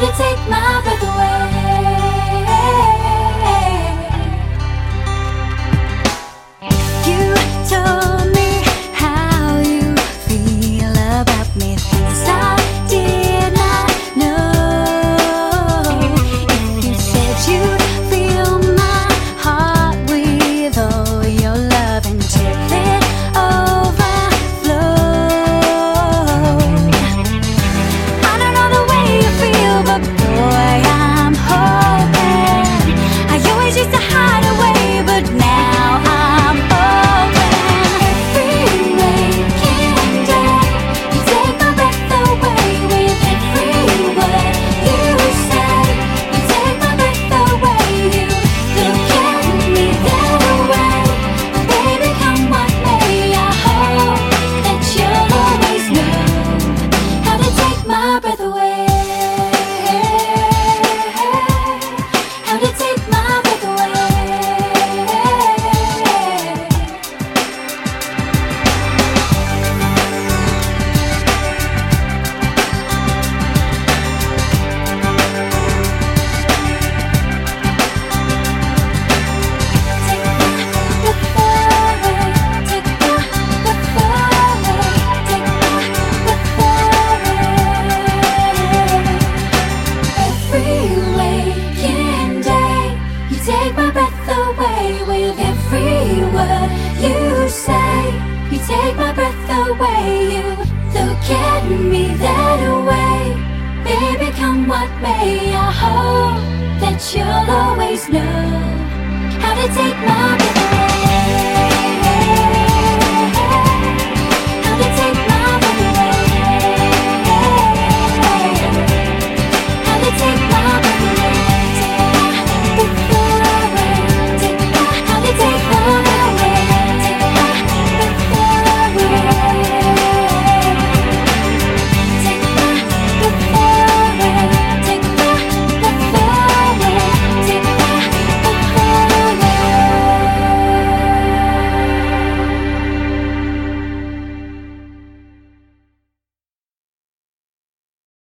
You take my breath away. You told come what may, I hope that you'll always know how to take my.